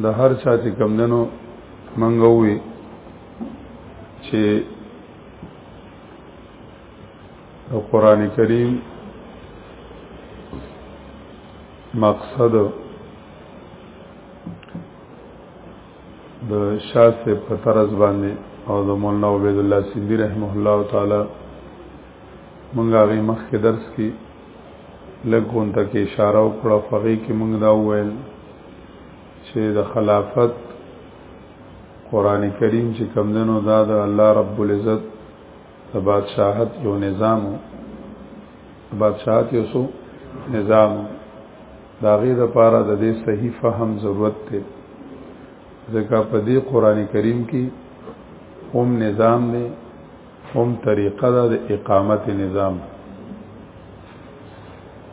د هر چا چې کم دنو منګوي چې د قران کریم مقصد د شاسته په طرز باندې او د مولانا عبد الله سیندی رحمه الله تعالی مونږ هغه مخکې درس کې لګون ته کې اشاره وکړه فقې کې مونږ دا وویل چې د خلافت قران کریم چې کمندنو دا د الله رب العزت د بادشاہت یو نظام بادشاہت یو سو نظام دا غي د پاره د دې صحیح فهم ضرورت دی ځکه په دې قران کریم کې هم نظام دی هم طریقه ده د اقامت نظام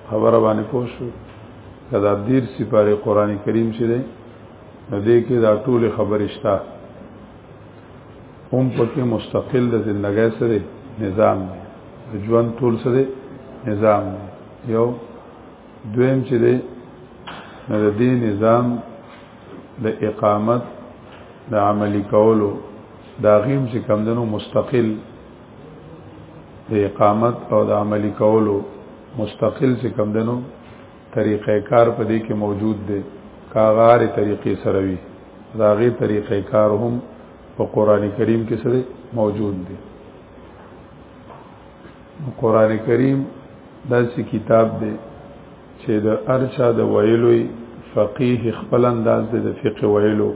خبره باندې پوه شو دا دیر سپاره قران کریم چې ده نو دې کې دا ټول خبرې شته هم پکې مستقل د ژوندۍ سره نظام دی ژوند ټول سره نظام دی یو دویم چې ده نو د دې نظام د اقامت د عملی کولو دا غیم چې کمدنو مستقل د اقامت او د عملی کولو مستقل چې کمدنو طریقې کار په دې کې موجود دی کاغار طریقې سره وي دا غي طریقې کار هم په قران کریم کې سره موجود دی قران کریم داسې کتاب دی چې د ارشاد ویلوي فقيه خپل انداز د فقه ویلو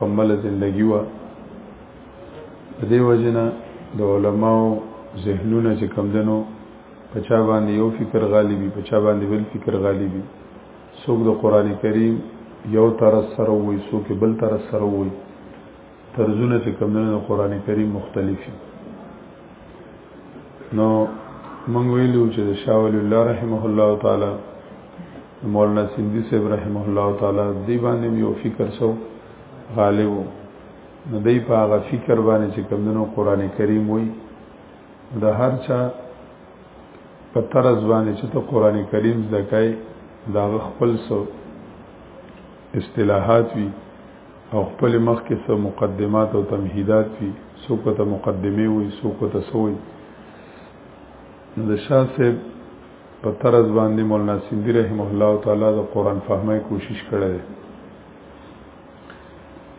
کمل زندگی وا په دې وجنه د علماو ذهنونه چې کم دنو په چا باندې یو فکر غالبي په چا باندې بل فکر غالبي څوک د قران کریم یو طرف سره وي څوک بل طرف سره وي طرزونه چې کوم نه قران کریم مختلف دي نو مونږ ویلو چې د شاه ولی الله رحمه الله تعالی مولانا سیندی صاحب رحمه الله تعالی دی باندې یو فکر سو غالب نو دی په هغه فکر باندې چې کوم نه قران کریم وای د هر چا په طرز باندې چې ته قران کریم زده کای دا خپل سو اصطلاحات وي او خپل مخ کې سو مقدمات او تمهیدات وي سو کو ته مقدمه وي سو کو ته سوي د شاه صاحب په طرز باندې مولانا سیندی رحم الله تعالی د قران فهمه کوشش کړی دی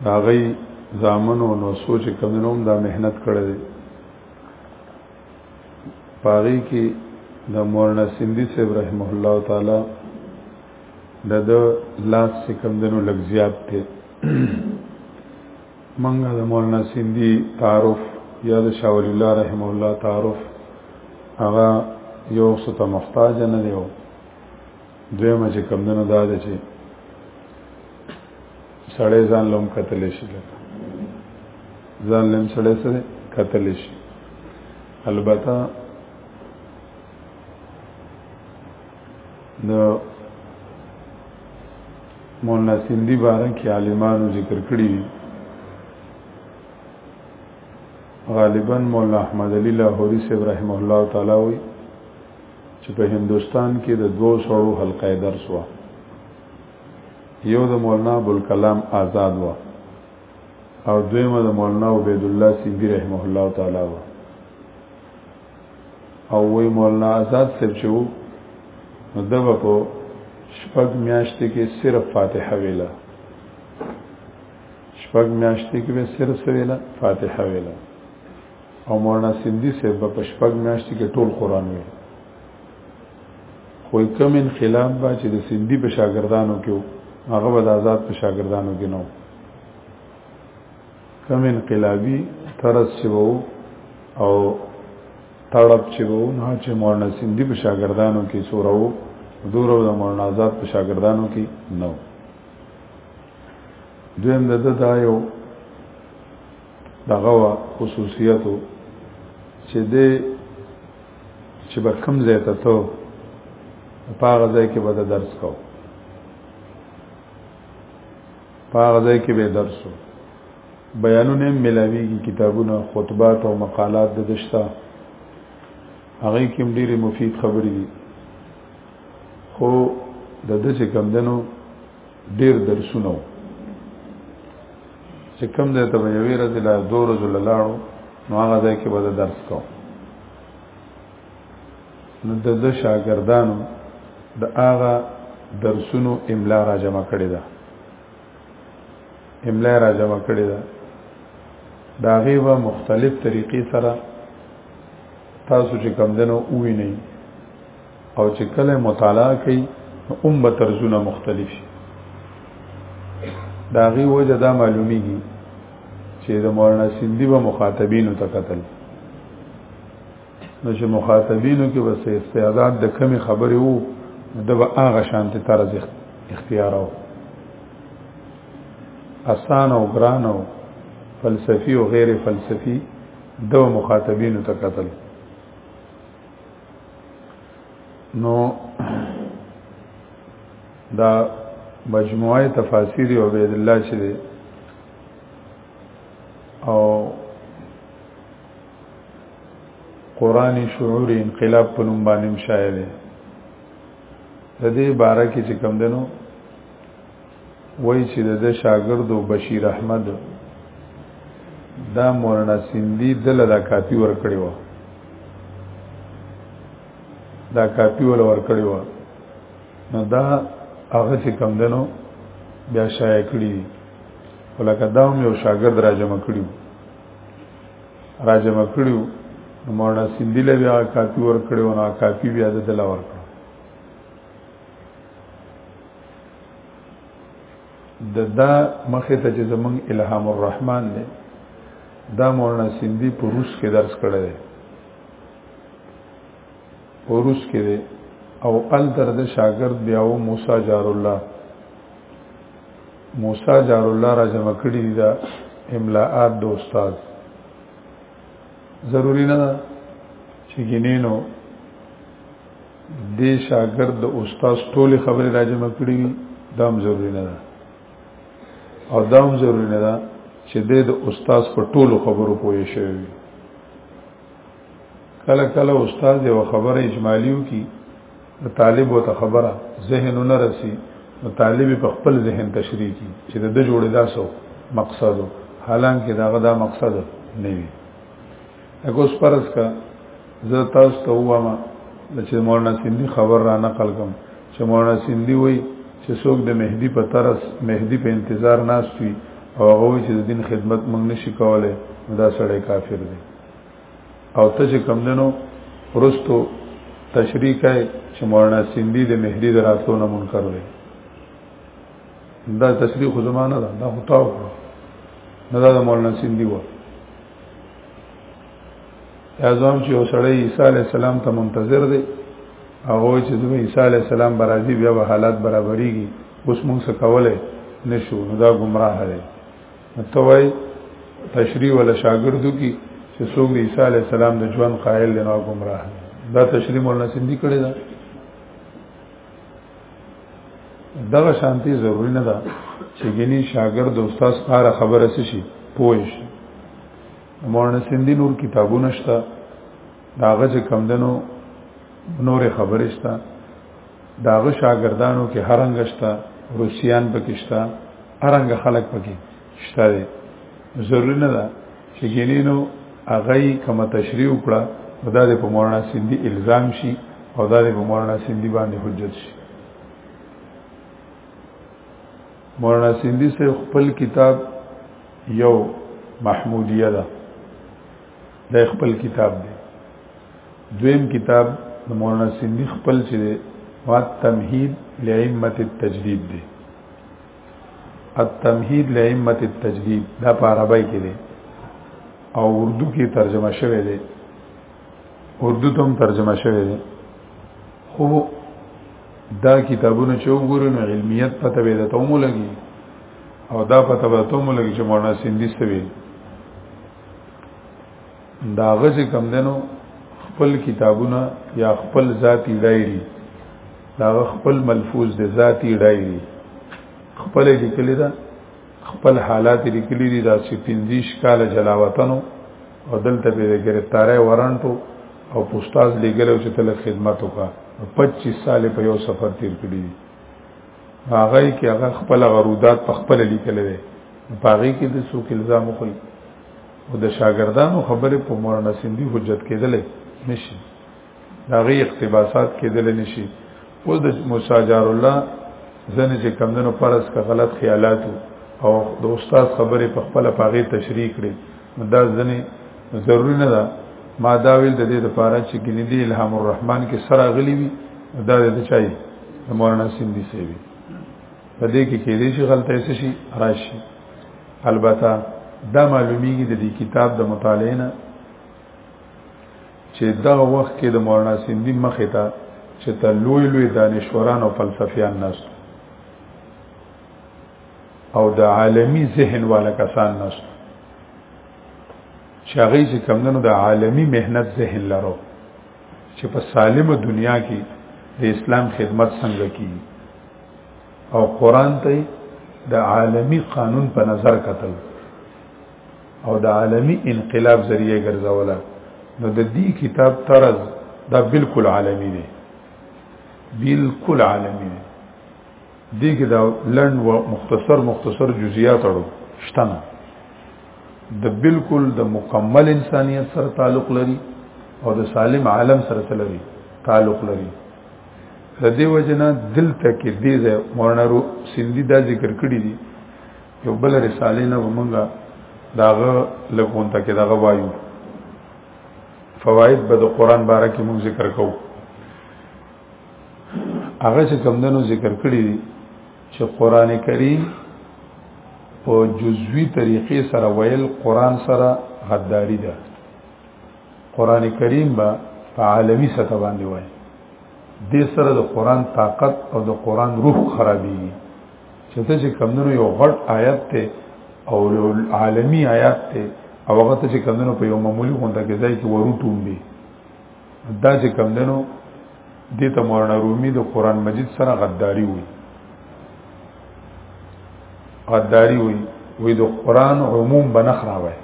دا غي زامنو نو سوچ کمنوم دا مهنت کړی دی پاغي کې د مولانا سیندی صاحب رحمه الله تعالی د د لاس چې کم دنو لږ زیات دی منګه د مولانا سیندی تعارف یا د شاول الله رحم الله تعارف هغه یو څه ته محتاج نه دی دویمه چې کم دنو دا دی چې سړی ځان لوم قتل شي ځان لوم سړی سره قتل شي البته د مولانا سیندی باره کې عالمانو ذکر کړی دي غالبا مولانا احمد علی لاهوری صاحب رحمه الله تعالی وی چې په هندستان کې د 200 حلقه درس وه یو د مولانا ابوالکلام آزاد و او دویمه د مولانا عبید الله سیندی رحمه الله تعالی و او وی مولانا آزاد صاحب چې وو نو دغه په شپږ میاشتې کې صرف فاتحه ویله شپږ میاشتې کې به صرف ویله فاتحه ویله او مولانا سیندی صاحب په شپږ میاشتې کې ټول قران ویل خو کوم انقلاب با چې د سندي په شاګردانو کې هغه به د آزاد په شاګردانو کې نو کوم انقلابي طرز چې وو او تړب چې وو نه چې مولانا سندي په شاګردانو کې سورو دورو د مولانا آزاد په شاګردانو کې نو دویم د دا یو دغه خصوصیتو چې د چې به کم ځای ته ته په هغه ځای کې به د درس کو په هغه ځای کې به درس و بیانونه ملاویږي کتابونه خطبات او مقالات د دشتا هغه کې ډېری مفید خبرې دي خو د دې چې کم دنو ډیر درسونه چې کوم ځای ته به یوې ورځې لا دوه ورځو له لاړو نو هغه ځای کې به د درس کوم نو د ده شاګردانو د هغه درسونو املا را جمع کړې ده املا را جمع کړې ده د هغې به مختلف طریقې سره تاسو چې کمدنو ووینئ او چې کله مطالعه کوي نو هم به طرزونه مختلف شي دا غي وجه دا معلومیږي چې د مولانا سیندی به مخاطبینو ته قتل نو چې مخاطبینو کې بس استعداد د کمی خبرې وو د به هغه شانته طرز اختیار او اسان او ګران او فلسفي او غیر فلسفي د مخاطبینو ته قتل نو دا مجموعه تفاسیر عبید الله چې دی او قرآنی شعور انقلاب په نوم باندې شایع دی د دې باره کې چې کم دنو وای چې د شاګردو بشیر احمد دا مولانا سیندی دله دا کاپی ور کړی و دا کاپی ول ور کړی و نو دا هغه چې کم دنو بیا شایع کړی ولکه دا هم یو شاګرد راجمع کړی راجمع کړی نو مولانا سیندی له بیا کاپی ور کړی و نو کاپی بیا دله ور کړی د دا مخه ته چې زمون الهام الرحمن دی دا مولانا سیندی په روس کې درس کړی دی په روس کې دی او ال در د شاګرد بیا و موسی جار الله موسی جار الله را جمع کړی دی دا املاءات د استاد ضروری نه ده چې ګینینو دې شاګرد د استاد ټول خبرې راجمع کړې دام ضروری نه ده او دام ضروری نه ده چې د استاد په ټولو خبرو پوه شي کله کله استاد یو خبره اجمالیو کی طالب وته خبره ذهن نه رسی نو طالب په خپل ذهن تشریح کی چې د جوړې داسو مقصد حالانکه داغه دا مقصد نه وي اګوس پرس کا زه تاسو ته وایم چې مولانا سیندی خبر را نقل کوم چې مولانا سیندی وای چې څوک د مهدی په طرز مهدی په انتظار ناست وي او هغه چې د دین خدمت موږ نشي کولای دا سړی کافر دی او ته چې کم دنو ورستو تشریح کوي چې مولانا سیندی د مهدی د راتلو نه منکر دی دا تشریح خو زمانه ده دا خطاو نه دا مولانا سیندی وای یازوم چې اوسړی عیسی علی السلام ته منتظر دی هغه چې د عیسی علی السلام برازي بیا به حالات برابرېږي اوس موږ څه کولای نشو نو دا گمراه دی ته وای تشریح ولا شاګردو کی چې څوک عیسی علی السلام د ژوند قائل دی نو گمراه دا تشریح مولانا سندي کړی دا دغه شانتي ضروری نه ده چې ګني شاګرد د استاد سره خبره شي پوه شي مولانا سندي نور کتابونه شته داغه چې کم دنو نور خبرې شته داغه شاګردانو کې هرنګ شته روسیان پکې شته هرنګ خلک پکې شته دی ضروری نه ده چې ګینینو هغه کوم تشریح وکړه او دا په مولانا سیندی الزام شي او دا په مولانا سیندی باندې حجت شي مولانا سیندی سے خپل کتاب یو محمودیه ده دا خپل کتاب دی دویم کتاب د مولانا سیندی خپل چې دی وا تمهید لعمت التجدید دی التمهید لائمت التجدید دا په عربی کې دی او اردو کې ترجمه شوی دی اردو ته هم ترجمه شوی دی خو دا کتابونه چې وګورئ نو علمیت پته به د تومو لګي او دا پته به تومو لګي چې مولانا سیندی سوي دا غزي کم دنو خپل کتابونه یا خپل ذاتی ډایری دا خپل ملفوظ د ذاتی ډایری خپل لیکلی دا خپل حالات لیکلی دي دا چې 15 کال جلاوطنو او دلته به گرفتارای ورانټو او پوستاز لګلو چې تل خدمت وکا 25 سال په یو سفر تیر کړی هغه کې هغه خپل غرودات په خپل لیکل دي پاغي کې د سوق الزام خو او د شاګردانو خبرې په مولانا سندي حجت کېدل نشي دا غي اقتباسات کېدل نشي او د موسی جار الله ځنه چې کمندونو پرس کا غلط خیالات او د استاد خبرې په خپل پاغه تشریح کړي دا ځنه ضروری نه ده ما دا ویل د دې لپاره چې ګنیدی الهام الرحمن کې سره غلی وي دا د چای مولانا سیندی سیوی په دې کې کې دې شي غلطه شي راشي البته دا معلومیږي د دې کتاب د مطالعې نه چې دغه وخت کې د مولانا سیندی مخې ته چې ته لوی لوی دانشوران او فلسفیان ناس او د عالمی ذهن والا کسان ناس چې هغه چې کمندونو د عالمی مهنت ذهن لرو چې په سالمه دنیا کې د اسلام خدمت څنګه کیږي او قران ته د عالمی قانون په نظر کتل او د عالمی انقلاب ذریعہ ګرځوله نو د دې کتاب طرز دا بالکل عالمی دی بالکل عالمی دی دې کې دا لند او مختصر مختصر جزئیات اړو شتنه د بالکل د مکمل انسانیت سره تعلق لري او د سالم عالم سره لري تعلق لري د دې وجنه دلته کې دې ځای مولانا رو سیندی دا ذکر کړی دی یو بل رساله نه ومنګه داغه لګون ته کې داغه وایو فواید به د قران باره کې موږ ذکر کوو هغه چې کمندونو ذکر کړی دی چې قران کریم په جزوی طریقې سره ویل قران سره غداری ده قران کریم با په عالمی سطح باندې وای د سره د قران طاقت او د قران روح خرابي چې ته چې کمونو یو غټ آیت ته او عالمی آیات ته او هغه ته چې کمونو په یو معمولی غونډه کې ځای کې ورو ټومبي دا چې کمونو دې ته مولانا رومي د قران مجید سره غداری وي غداری وي وې د قران عموم بنخراوي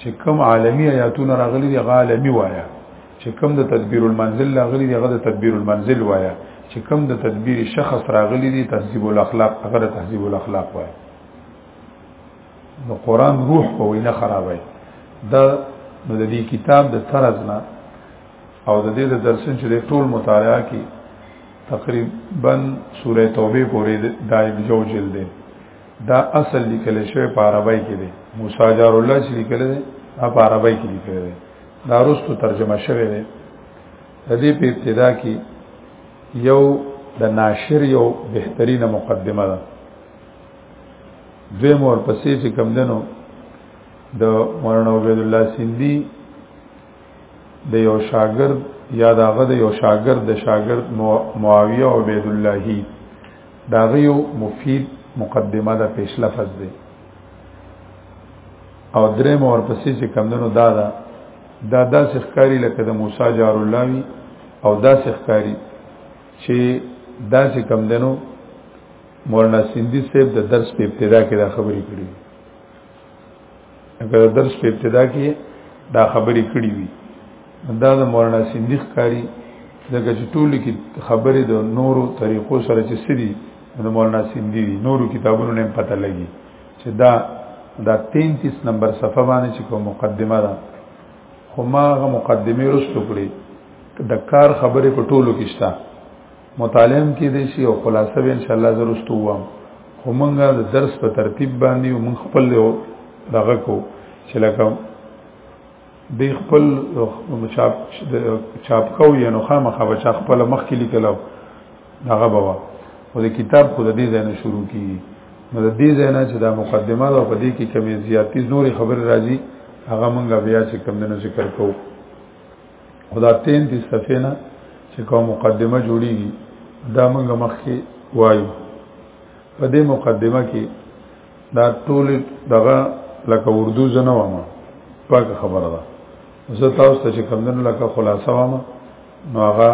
چې کوم عالمی آیاتونه راغلي دي عالمی وایا چې کوم د تدبیر المنزل راغلي دي هغه د تدبیر المنزل وایا چې کوم د تدبیر شخص راغلي دي تهذیب الاخلاق هغه د تهذیب الاخلاق وایا نو قران روح په وینه خرابای دا نو د دې کتاب د طرز نه او د دې د درسن چې ټول مطالعه کی تقریبا سوره توبه پورې دایب جو جلد دی دا اصل لیکل شوی په عربی کې دی موسی جار الله چې لیکل دی دا په عربی کې لیکل دی دا رستو ترجمه شوی دی د دې په ابتدا کې یو د ناشر یو بهترینه مقدمه ده دوی مور پسې چې کم دنو د مولانا عبد الله سیندی د یو شاګرد یا داغه د یو شاګرد د شاګرد معاویه عبد الله دا غيو مفید مقدمه ده پیش لفظ ده او درې مور پسې چې کمندونو دا ده دا داسې ښکاری لکه د موسی جار الله وی او داسې ښکاری چې داسې کمندونو مولانا سیندی صاحب د درس په ابتدا کې دا خبرې کړې اگر درس په ابتدا کې دا خبرې کړې وي دا د مولانا سیندی ښکاری دغه چې ټول کې خبرې د نورو طریقو سره چې سړي د مولانا سیندی نورو کتابونو نه پته لګي چې دا دا 33 نمبر صفحه باندې چې کوم مقدمه ده خو ما غو مقدمه رسټو کړې د کار خبرې په ټولو کې شته مطالعه کې دي شي او خلاصه به ان شاء الله زرستو وام خو مونږه د درس په ترتیب باندې او مونږ خپل دغه کو چې لکه د خپل چاپ چاپ کو یا نو خامخا به چا خپل مخ کې لیکلو هغه بوا او د کتاب خو د دې ځای نه شروع کیږي نو د دې ځای نه چې دا مقدمه ده په دې کې کمی زیاتی نورې خبرې راځي هغه مونږ بیا چې کم نه ذکر کوو خدا 33 صفحه نه چې کوم مقدمه جوړیږي دا موږ مخکې وایو په دې مقدمه کې دا ټول دغه لکه اردو زنه وامه پاک خبره ده زه تاسو ته چې کمندن لکه خلاصه وامه نو هغه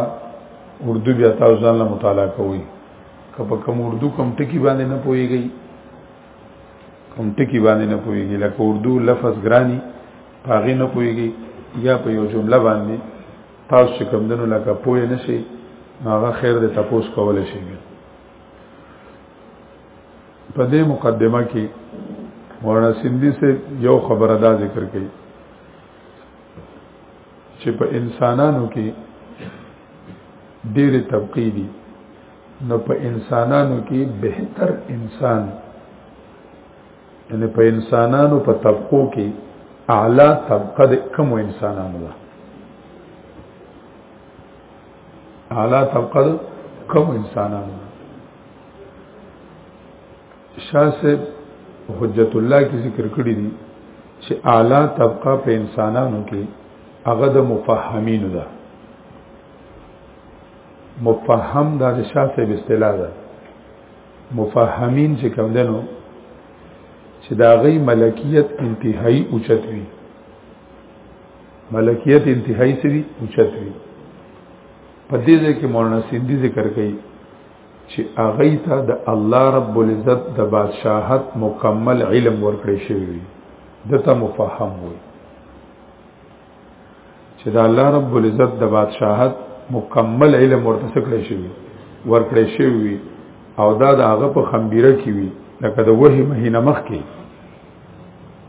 اردو بیا تاسو ځان له مطالعه کوئ که په کوم اردو کوم ټکی باندې نه پويږئ کوم ټکی باندې نه پويږئ لکه اردو لفظ ګرانی پاغې نه پويږي یا په یو جمله باندې تاسو چې کوم دنو لکه پوه نه شي هغه خیر دې تاسو کول شي په دې مقدمه کې مولانا سیندی سے یو خبر ادا ذکر کړي چې په انسانانو کې ډېرې طبقې دي نو په انسانانو کې بهتر انسان یعنی په انسانانو په طبقو کې اعلا طبقه د کم انسانانو ده اعلا طبقه د کم انسانانو شاه صاحب حجت الله کی ذکر کړی دي چې اعلا طبقه په انسانانو کې هغه د مفهمین ده مفهم دا د شاه صاحب اصطلاح ده مفهمین چې کوم دنو چې دا غي ملکیت انتهایی اوچت وي ملکیت انتهایی سری اوچت وي په دې ځای کې مولانا سیندی ذکر کوي چې اغه ته د الله رب العزت د بادشاہت مکمل علم ورکړی شوی دی دته مفهم وي چې دا الله رب العزت د بادشاہت مکمل علم ورته سکړی شي ورکړی شي او دا د هغه په خمبيره کې وي لکه د وحي مهینه مخ کې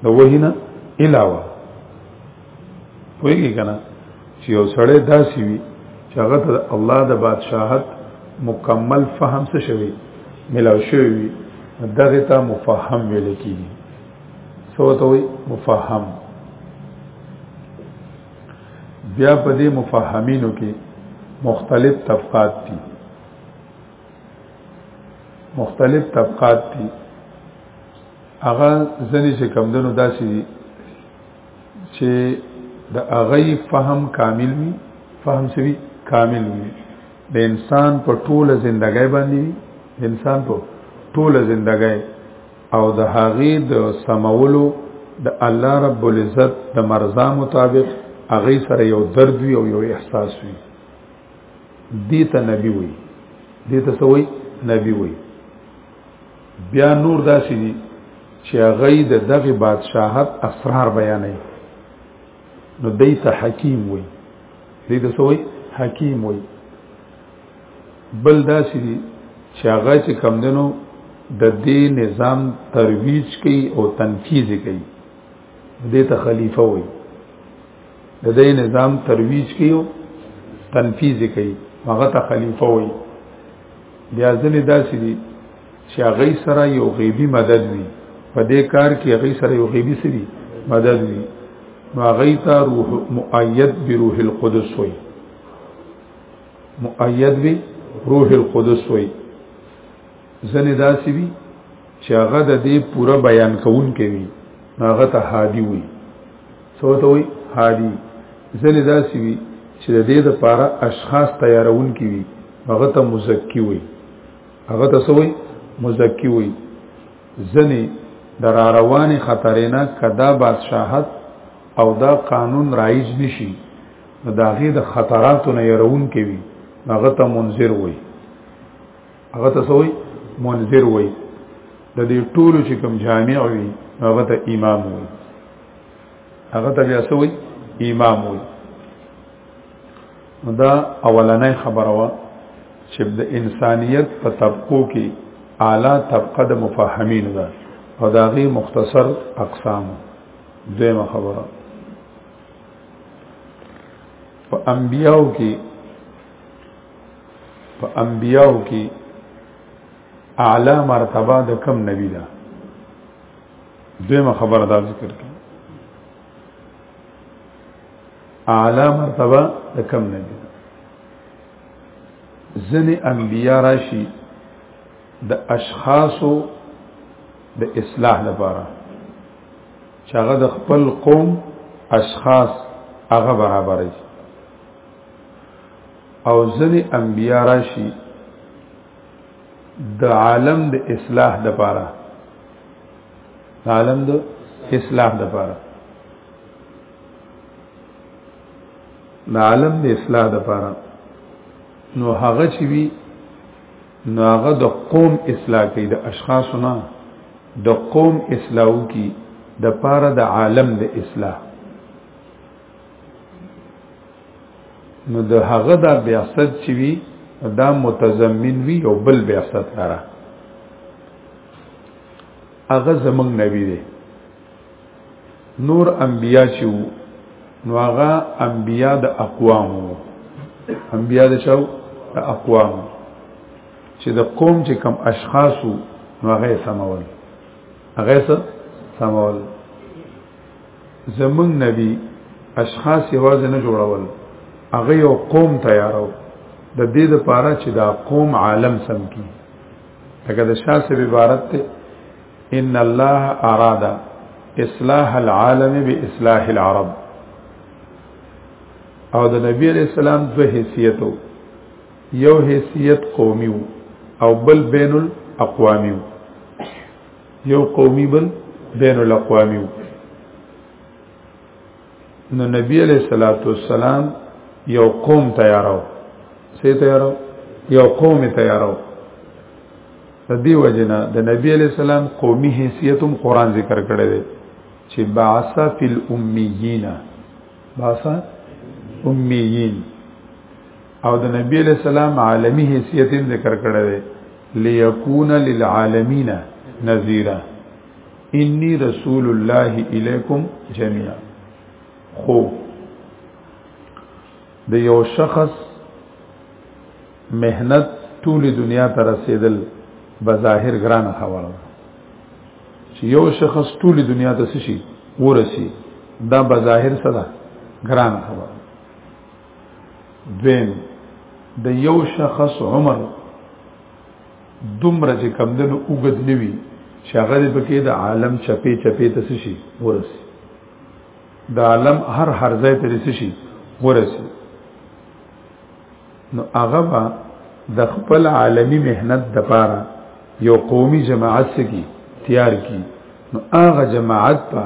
د وحي نه علاوه ویږي کنه چې یو سړی داسي وي چې هغه ته الله د بادشاہت مکمل فهم څه شوی ملاو شوی دغه ته مفهم ویل کیږي سوتوي مفهم بیا په دې مفهمینو کې مختلف طبقات دي مختلف طبقات دي هغه ځنې چې کمدنو داسې دي چې د هغه فهم کامل وي فهم سوي کامل وي د انسان په ټوله ژوندۍ باندې انسان په ټوله ژوندۍ او د هغه د سمولو د الله رب العزت د مرزا مطابق هغه سره یو درد وي او یو احساس وي دي ته نبی وي دي ته سوي نبی وي بیا نور داسې دي چې هغه د دغه بادشاہت اسرار بیانوي نو دي ته حکیم وي دي ته سوي حکیم وي بل داسې دي چې هغه چې کم دنو د دې نظام ترویج کوي او تنفیذ کوي دې ته خلیفہ وي د دې نظام ترویج کوي او تنفیذ کوي هغه ته خلیفہ وي بیا ځلې داسې دي چې هغه سره یو غیبی مدد وي په دې کار کې هغه سره یو غیبی سری مدد وي نو هغه ته روح مؤید بروح القدس وي مؤید وی روح القدس وی زنه داسي وی چې هغه د دې پوره بیان کوون کوي هغه ته هادي وی سو ته وی هادي زنه داسي وی چې د دې لپاره اشخاص تیارون کوي هغه ته مزکی وی هغه ته سوی مزکی وی زنه در روانې خطرې نه کدا بادشاہت او دا قانون رایج نشي نو دا غي د خطراتو نه يرون کوي هغه ته منذر وای هغه ته سوې منذر وای د دې ټولو چې کوم جامع وي هغه ته امام وای هغه ته بیا سوې امام وای دا اولنې خبره وا چې د انسانيت په طبقو کې اعلی طبقه د مفاهمین ده او دا غي مختصر اقسام دیمه خبره په انبیاو کې په انبیاو کې اعلی مرتبه د کم نبی ده دویمه خبره دا ذکر کړه اعلی مرتبه د کم نبی ده ځنې انبیا راشي د اشخاصو د اصلاح لپاره چې هغه د خپل قوم اشخاص هغه برابر شي او ځنې انبیا راشي د عالم د اصلاح د پاره عالم د اصلاح د پاره د عالم د اصلاح د پاره نو هغه چې وی نو هغه د قوم اصلاح کوي د اشخاص نه د قوم اصلاح کی د پاره د عالم د اصلاح نو د هغه د بیاست چې وی دا متضمن وی او بل بیاست لره هغه زمنګ نبی دی نور انبیا چې وو نو هغه انبیا د اقوام وو انبیا د چاو د اقوام چې د قوم چې کم اشخاص وو نو هغه سمول هغه سمول زمون نبی اشخاص یوازې نه جوړول هغه یو قوم تیارو د دې لپاره چې دا قوم عالم سم کی هغه د شاسې عبارت ته ان الله اراد اصلاح العالم باصلاح العرب او د نبی علیہ السلام دوه حیثیتو یو حیثیت قومی او بل بین الاقوامی یو قومی بل بین الاقوامی نو نبی علیہ الصلوۃ والسلام یو قوم تیارو سي تیارو یو قوم تیارو د دې وجنه د نبی علیہ السلام قومي حیثیت هم قران ذکر کړی دی چې بعث فی الامیین بعث امیین او د نبی علیہ السلام عالمی حیثیت هم ذکر کړی دی لیکون للعالمین نذیرا انی رسول الله الیکم جميعا خو د یو شخص مهنت ټول دنیا ته رسیدل بظاهر ګران خبره چې یو شخص ټول دنیا ته شي ورسی دا بظاهر صدا ګران خبره دویم د یو شخص عمر دومره چې کم دنو اوګد نوي چې هغه دې پکې د عالم چپې چپې ته شي ورسي د عالم هر هر ځای ته رسي شي ورسي نو هغه با د خپل عالمی مهنت د پاره یو قومي جماعت سکی تیار کی نو هغه جماعت په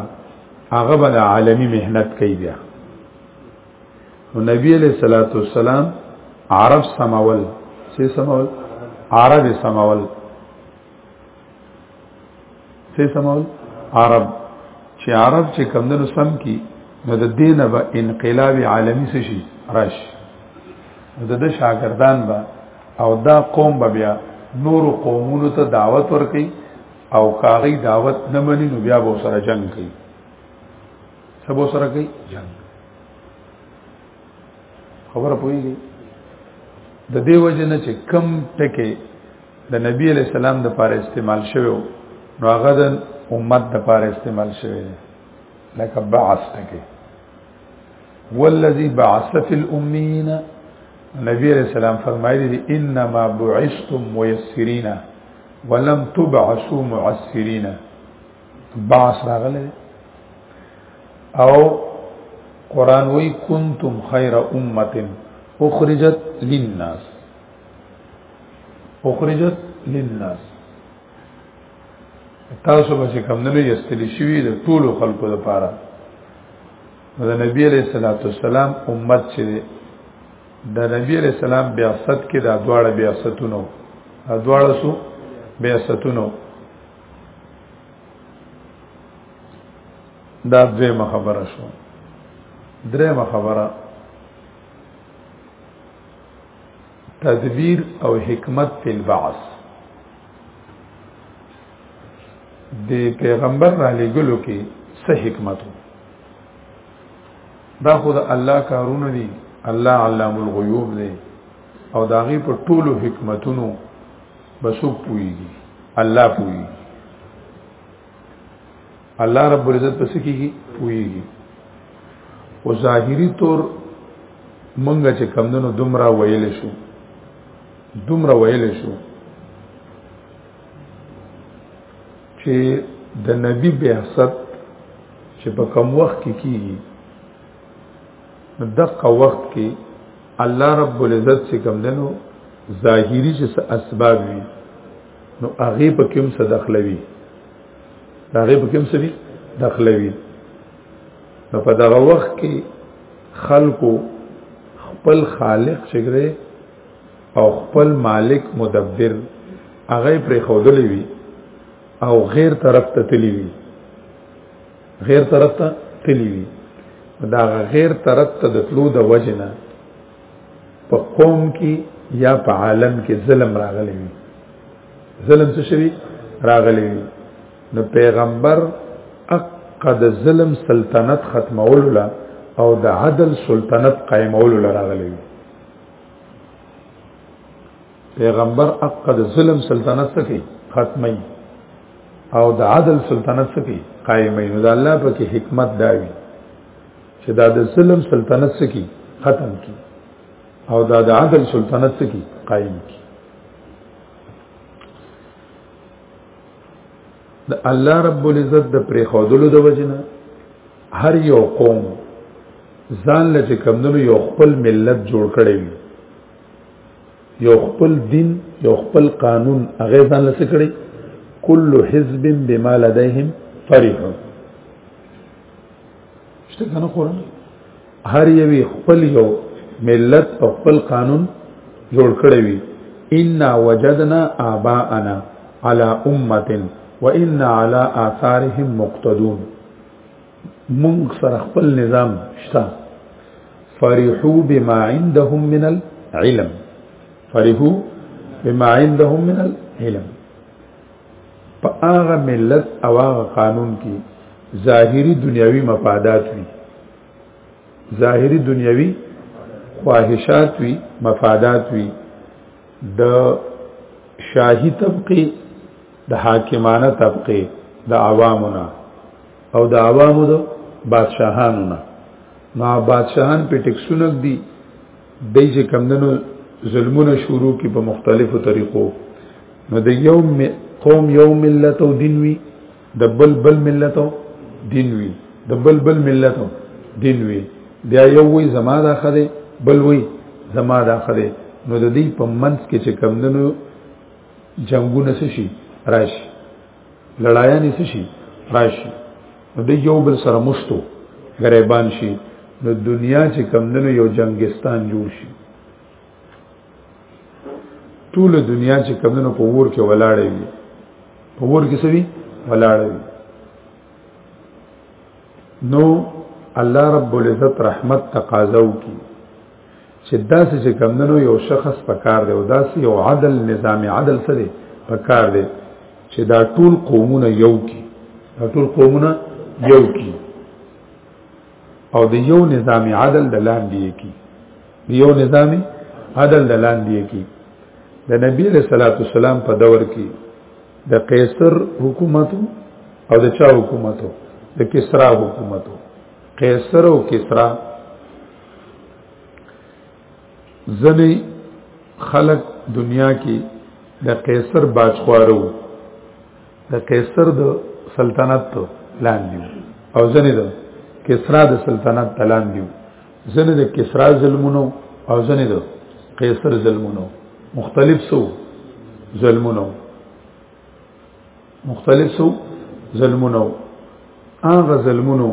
هغه بل عالمی مهنت کوي بیا نو نبی علیہ الصلوۃ والسلام عرب سماول سي سماول عرب سماول سي سماول عرب چې عرب چې کمندونو سم کی نو د دینه به انقلاب عالمی څه شي راش د د شاګردان به او دا قوم به بیا نور قومونو ته دعوت ورکي او کاغی دعوت نه مني نو بیا به سره جنگ کوي سبو سره کوي جنگ خبره پويږي د دې وجه نه چې کم ټکه د نبی علی السلام د پاره استعمال شوی نو هغه د امت د پاره استعمال شوی دی لکه بعث ټکه والذي بعث في الامين نبی علیہ السلام فرمایلی دی انما بعثتم ميسرین ولم تبعثوا معسرین باس راغله او قران وی کنتم خیر امه اخرجت للناس اخرجت للناس تاسو به کوم نه یستلی شوی د ټولو خلکو لپاره د نبی علیہ الصلوۃ والسلام امت چې د نبی علیہ السلام بیاست کې د دواړه بیاستونو د دواړه سو بیاستونو دا دویمه خبره شو دریمه خبره تدبیر او حکمت فی البعث د پیغمبر را لګلو کې څه حکمت دا خود الله کارونه دي الله علام الغیوب دی او داغي په ټولو حکمتونو بسوک پویږي الله پویږي الله رب العزت پس کیږي پویږي او ظاهری طور منګه چې کمندونو دومره ویل شو دومره ویل شو چې د نبی بعثت چې په کم وخت کې کیږي دغه وخت کې الله رب العزت چې کوم دنو ظاهری چې اسباب وي نو هغه په کوم څه دخلوي هغه په کوم څه دي دخلوي نو په دغه وخت کې خلکو خپل خالق چې ګره او خپل مالک مدبر هغه پر خودلې وي او غیر طرف ته تللی وي غیر طرف ته تللی وي دا غیر طرف ته د تلو د وجنه په قوم کې یا په عالم کې ظلم راغلی وي ظلم څه شوی راغلی وي نو پیغمبر قد ظلم سلطنت ختمول لا او د عدل سلطنت قائمول لا راغلی پیغمبر عقد ظلم سلطنت څخه ختمي او د عدل سلطنت سکی قائمې نو د الله په کې حکمت داوي چې دا د ظلم سلطنت سکی ختم کی او دا د عدل سلطنت سکی قائم کی د الله رب العزت د پرې خودلو د وجنه هر یو قوم ځان لچ کمندونو یو خپل ملت جوړ کړی وي یو خپل دین یو خپل قانون هغه ځان لسه کړی کل حزب بما لديهم فرح شته کنه قران هر یوی خپل یو ملت او خپل قانون جوړ کړی وی ان وجدنا اباءنا على امه وان على اثارهم مقتدون مونږ سره خپل نظام شته فرحو بما عندهم من العلم فرحو بما عندهم من العلم په هغه ملت او هغه قانون کې ظاهری دنیوي مفادات وي ظاهری دنیوي خواهشات وي مفادات وي د شاهي طبقه د حاکمانه طبقه د عوامونه او د عوامو د بادشاهانو نه ما بادشاهان په ټیکسونه دي دای چې کمندنو ظلمونه شروع کی په مختلفو طریقو نو د یو قوم یو ملت او دین وی د بل بل ملت او دین وی د بل بل ملت او دین وی بیا یو وی زما دا خده بل وی زما دا خده نو د دې په منځ کې چې کمندنو جنگونه شي راشي لړایانې څه شي راشي نو د یو بل سره مشتو غریبان شي نو دنیا چې کم نه یو جنگستان جوړ شي ټول دنیا چې کم نه په ور کې ولاړې وي په ور کې سوي ولاړې وي نو الله رب العزت رحمت تقاضاو کی چې داسې چې کمندنو یو شخص پکار دی او داسې یو عدل نظام عدل څه دی پکار دی چې دا ټول قومونه یو کی دا ټول قومونه یو کی او د یو نظام عدل د لاندې کی د یو نظام عدل د لاندې کی د نبی له صلوات والسلام په دور کې د قیصر حکومت او د چا حکومت د کسرا حکومت قیصر او کسرا ځنې خلق دنیا کې د قیصر باجخوارو د قیصر د سلطنت لاندې او ځنې د کسرا د سلطنت لاندې ځنې د کسرا ظلمونو او ځنې د قیصر ظلمونو مختلف سو ظلمونو مختلف سو ظلمونو هغه ظلمونو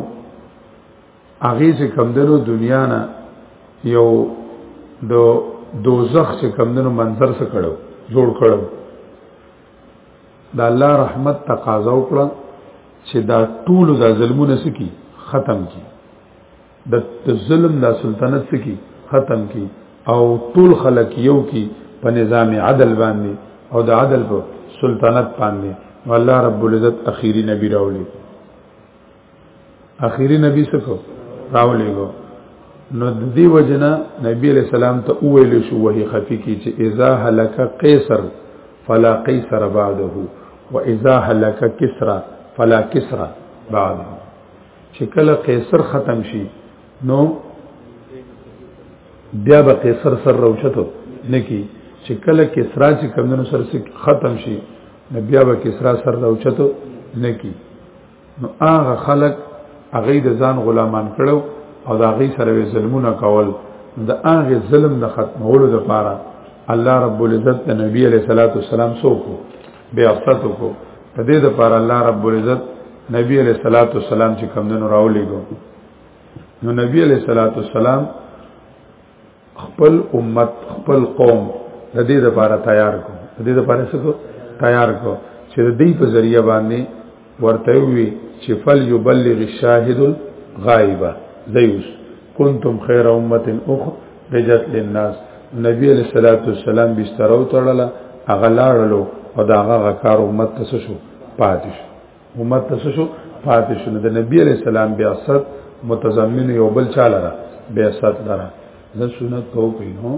هغه چې کمدنو دنیا نه یو د دوزخ چې کمدنو منظر سره کړو جوړ کړو دا الله رحمت تقاضا وکړه چې دا ټول د ظلمونه سکی ختم کی د ظلم د سلطنت سکی ختم کی او ټول خلق یو کی په نظام عدل باندې او د عدل په سلطنت باندې والله رب العزت اخیری نبی راولي اخیری نبی سکو راولې گو نو د دې وجنه نبی علیہ السلام ته وویل شو وهي خفي کی چې اذا هلك قیصر فلا قیصر بعده واذا هلك کسرا فلا کسرا بعده چې کله قیصر ختم شي نو بیا به قیصر سر روشتو نکی چې کله کسرا چې کمونو سر ختم شي نو بیا به کسرا سر روشتو نکی نو هغه خلق هغه د ځان غلامان کړو او دا هغه سره ظلمونه کول د هغه ظلم نه ختمولو لپاره الله رب العزت د نبی علیہ الصلوۃ والسلام سوکو بیا فتو کو د دې لپاره الله رب العزت نبی علیہ الصلوۃ والسلام چې کمندونو راولېګو نو نبی علیہ الصلوۃ والسلام خپل امت خپل قوم د دې لپاره تیار کو د دې لپاره څه کو تیار کو چې د دې په ذریعہ باندې ورته وي چې فل یبلغ الشاهد الغائبه زیوس کنتم خیر امه اخ رجت للناس نبی علیہ الصلوۃ والسلام بستر او تړله اغلاړلو او دا هغه کار امت ته شو پاتې شو امت ته شو پاتې شو د نبی علی السلام بیاست متضمن یو بل چاله را بیاست لره زه سنت کو پینو